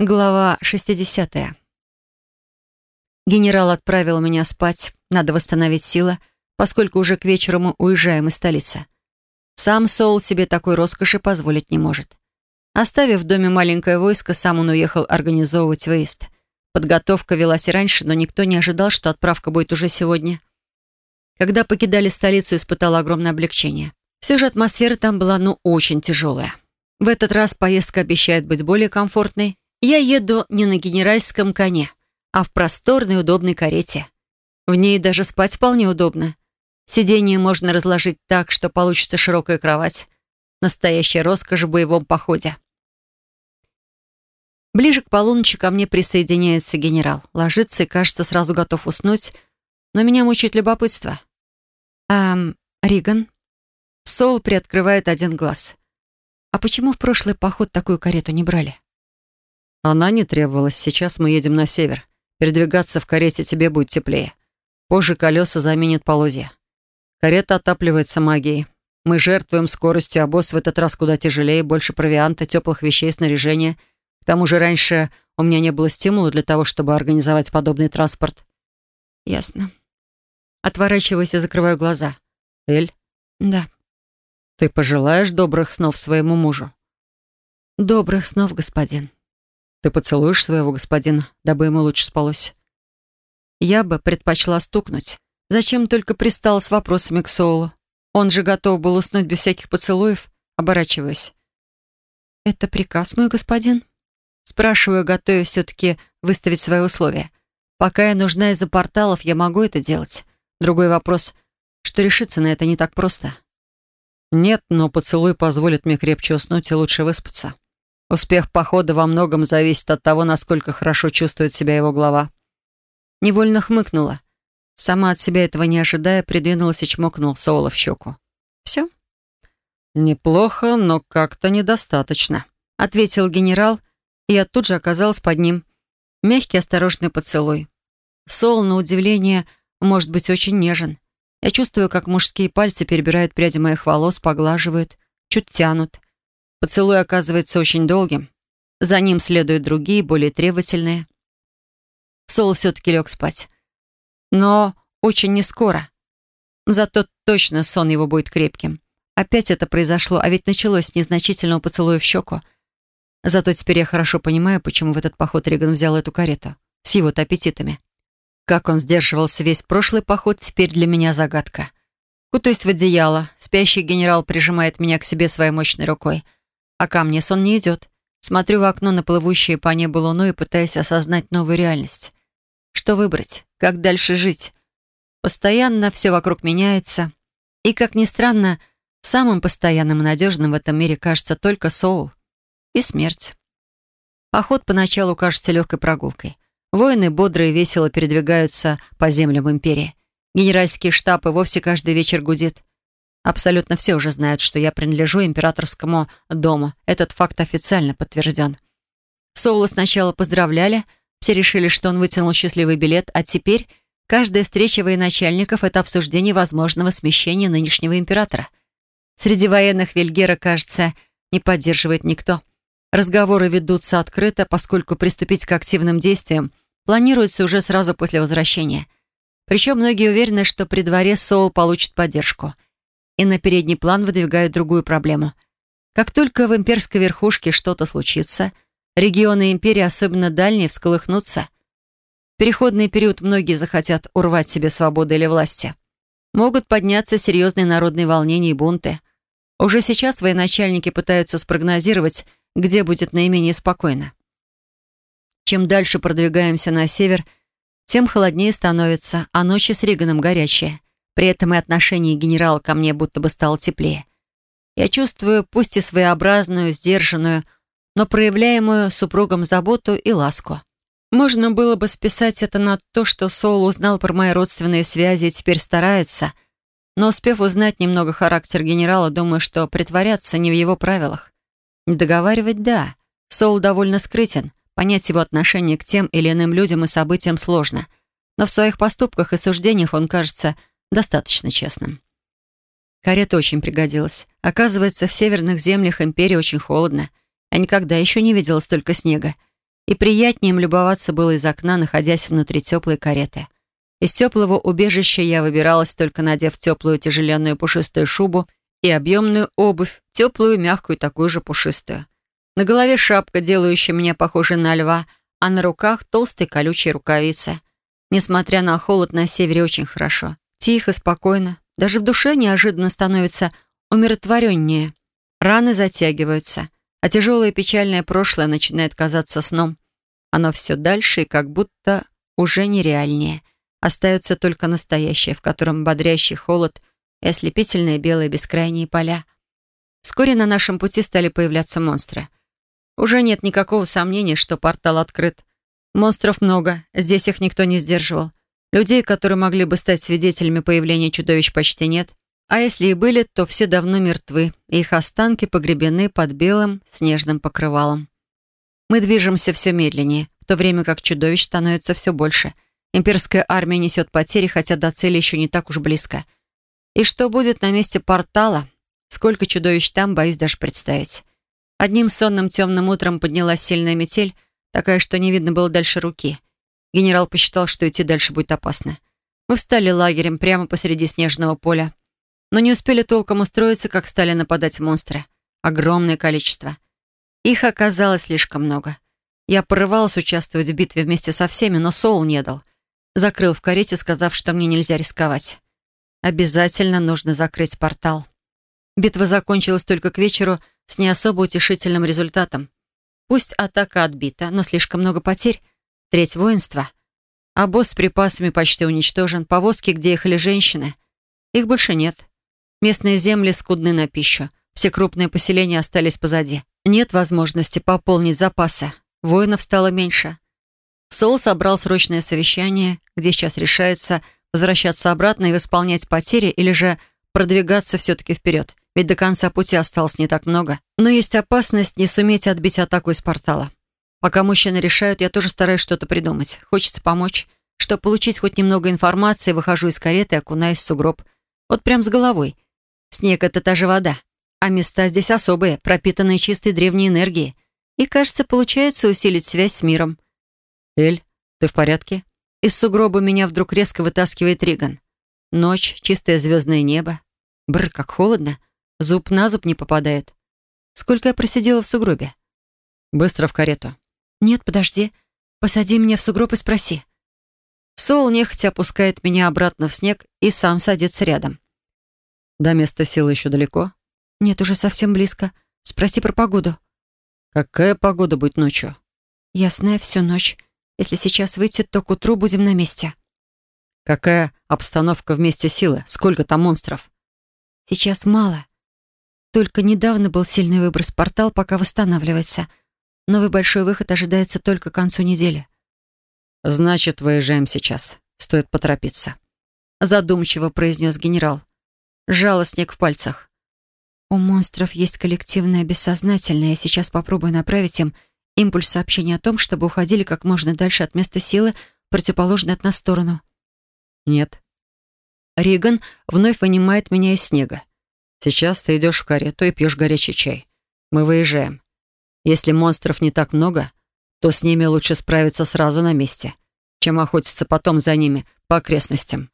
Глава 60. Генерал отправил меня спать. Надо восстановить силы, поскольку уже к вечеру мы уезжаем из столицы. Сам Соул себе такой роскоши позволить не может. Оставив в доме маленькое войско, сам он уехал организовывать выезд. Подготовка велась и раньше, но никто не ожидал, что отправка будет уже сегодня. Когда покидали столицу, испытал огромное облегчение. Все же атмосфера там была, ну, очень тяжелая. В этот раз поездка обещает быть более комфортной, я еду не на генеральском коне, а в просторной удобной карете. В ней даже спать вполне удобно. Сиденье можно разложить так, что получится широкая кровать. Настоящая роскошь в боевом походе. Ближе к полуночи ко мне присоединяется генерал. Ложится и, кажется, сразу готов уснуть, но меня мучает любопытство. «Эм, Риган?» Соул приоткрывает один глаз. «А почему в прошлый поход такую карету не брали?» Она не требовалась. Сейчас мы едем на север. Передвигаться в карете тебе будет теплее. Позже колеса заменят полозья. Карета отапливается магией. Мы жертвуем скоростью, а босс в этот раз куда тяжелее, больше провианта, теплых вещей, снаряжения. К тому же раньше у меня не было стимула для того, чтобы организовать подобный транспорт. Ясно. Отворачиваюсь и закрываю глаза. Эль? Да. Ты пожелаешь добрых снов своему мужу? Добрых снов, господин. Ты поцелуешь своего господина, дабы ему лучше спалось?» Я бы предпочла стукнуть. Зачем только пристал с вопросами к Соулу? Он же готов был уснуть без всяких поцелуев, оборачиваясь. «Это приказ, мой господин?» Спрашиваю, готовя все-таки выставить свои условия. Пока я нужна из-за порталов, я могу это делать. Другой вопрос, что решиться на это не так просто. Нет, но поцелуй позволит мне крепче уснуть и лучше выспаться. Успех похода во многом зависит от того, насколько хорошо чувствует себя его глава. Невольно хмыкнула. Сама от себя этого не ожидая, придвинулась и чмокнул Соула в щеку. «Все?» «Неплохо, но как-то недостаточно», — ответил генерал, и я тут же оказалась под ним. Мягкий, осторожный поцелуй. Соул, на удивление, может быть очень нежен. Я чувствую, как мужские пальцы перебирают пряди моих волос, поглаживают, чуть тянут. Поцелуй оказывается очень долгим. За ним следуют другие, более требовательные. Сол все-таки лег спать. Но очень не скоро. Зато точно сон его будет крепким. Опять это произошло, а ведь началось с незначительного поцелуя в щеку. Зато теперь я хорошо понимаю, почему в этот поход Риган взял эту карету. С его-то аппетитами. Как он сдерживался весь прошлый поход, теперь для меня загадка. Кутаюсь в одеяло. Спящий генерал прижимает меня к себе своей мощной рукой — а ко мне сон не идет. Смотрю в окно на плывущие по небу луну и пытаюсь осознать новую реальность. Что выбрать? Как дальше жить? Постоянно все вокруг меняется. И, как ни странно, самым постоянным и надежным в этом мире кажется только Соул. И смерть. Поход поначалу кажется легкой прогулкой. Воины бодро и весело передвигаются по землям империи. Генеральский штаб и вовсе каждый вечер гудит. Абсолютно все уже знают, что я принадлежу императорскому дому. Этот факт официально подтвержден. Соула сначала поздравляли, все решили, что он вытянул счастливый билет, а теперь каждая встреча военачальников — это обсуждение возможного смещения нынешнего императора. Среди военных Вильгера, кажется, не поддерживает никто. Разговоры ведутся открыто, поскольку приступить к активным действиям планируется уже сразу после возвращения. Причем многие уверены, что при дворе Соул получит поддержку — и на передний план выдвигают другую проблему. Как только в имперской верхушке что-то случится, регионы империи, особенно дальние, всколыхнутся. В переходный период многие захотят урвать себе свободу или власти. Могут подняться серьезные народные волнения и бунты. Уже сейчас военачальники пытаются спрогнозировать, где будет наименее спокойно. Чем дальше продвигаемся на север, тем холоднее становится, а ночи с Риганом горячие. При этом и отношение генерала ко мне будто бы стало теплее. Я чувствую, пусть и своеобразную, сдержанную, но проявляемую супругом заботу и ласку. Можно было бы списать это на то, что Соул узнал про мои родственные связи и теперь старается, но успев узнать немного характер генерала, думаю, что притворяться не в его правилах. Не договаривать — да. Соул довольно скрытен, понять его отношение к тем или иным людям и событиям сложно. Но в своих поступках и суждениях он кажется достаточно честным. Карета очень пригодилась. Оказывается, в северных землях империи очень холодно. Я никогда еще не видела столько снега. и приятнее им любоваться было из окна, находясь внутри теплой кареты. Из теплого убежища я выбиралась, только надев теплую тяжеленную пушистую шубу и объемную обувь, теплую, мягкую, такую же пушистую. На голове шапка, делающая меня похожей на льва, а на руках толстые колючие рукавицы. Несмотря на холод, на севере очень хорошо. Тихо, спокойно. Даже в душе неожиданно становится умиротвореннее. Раны затягиваются, а тяжелое печальное прошлое начинает казаться сном. Оно все дальше и как будто уже нереальнее. Остается только настоящее, в котором бодрящий холод и ослепительные белые бескрайние поля. Вскоре на нашем пути стали появляться монстры. Уже нет никакого сомнения, что портал открыт. Монстров много, здесь их никто не сдерживал. Людей, которые могли бы стать свидетелями появления чудовищ, почти нет. А если и были, то все давно мертвы, и их останки погребены под белым снежным покрывалом. Мы движемся все медленнее, в то время как чудовищ становится все больше. Имперская армия несет потери, хотя до цели еще не так уж близко. И что будет на месте портала? Сколько чудовищ там, боюсь даже представить. Одним сонным темным утром поднялась сильная метель, такая, что не видно было дальше руки. Генерал посчитал, что идти дальше будет опасно. Мы встали лагерем прямо посреди снежного поля. Но не успели толком устроиться, как стали нападать монстры. Огромное количество. Их оказалось слишком много. Я порывалась участвовать в битве вместе со всеми, но Соул не дал. Закрыл в карете, сказав, что мне нельзя рисковать. Обязательно нужно закрыть портал. Битва закончилась только к вечеру с не особо утешительным результатом. Пусть атака отбита, но слишком много потерь. Треть воинства. А босс с припасами почти уничтожен. Повозки, где ехали женщины. Их больше нет. Местные земли скудны на пищу. Все крупные поселения остались позади. Нет возможности пополнить запасы. Воинов стало меньше. Сол собрал срочное совещание, где сейчас решается возвращаться обратно и восполнять потери или же продвигаться все-таки вперед. Ведь до конца пути осталось не так много. Но есть опасность не суметь отбить атаку из портала. Пока мужчины решают, я тоже стараюсь что-то придумать. Хочется помочь. Чтобы получить хоть немного информации, выхожу из кареты и окунаюсь в сугроб. Вот прям с головой. Снег — это та же вода. А места здесь особые, пропитанные чистой древней энергией. И, кажется, получается усилить связь с миром. «Эль, ты в порядке?» Из сугроба меня вдруг резко вытаскивает Риган. Ночь, чистое звездное небо. Бр, как холодно. Зуб на зуб не попадает. Сколько я просидела в сугробе? Быстро в карету. «Нет, подожди. Посади меня в сугроб и спроси». Сол нехотя опускает меня обратно в снег и сам садится рядом. «До места силы еще далеко?» «Нет, уже совсем близко. Спроси про погоду». «Какая погода будет ночью?» «Ясная всю ночь. Если сейчас выйти, то к утру будем на месте». «Какая обстановка вместе силы? Сколько там монстров?» «Сейчас мало. Только недавно был сильный выброс портал, пока восстанавливается. Новый большой выход ожидается только к концу недели». «Значит, выезжаем сейчас. Стоит поторопиться», — задумчиво произнес генерал. Сжала снег в пальцах. У монстров есть коллективное бессознательное. Я сейчас попробую направить им импульс сообщения о том, чтобы уходили как можно дальше от места силы, противоположной от нас сторону. Нет. Риган вновь вынимает меня из снега. Сейчас ты идешь в карету и пьешь горячий чай. Мы выезжаем. Если монстров не так много, то с ними лучше справиться сразу на месте, чем охотиться потом за ними по окрестностям.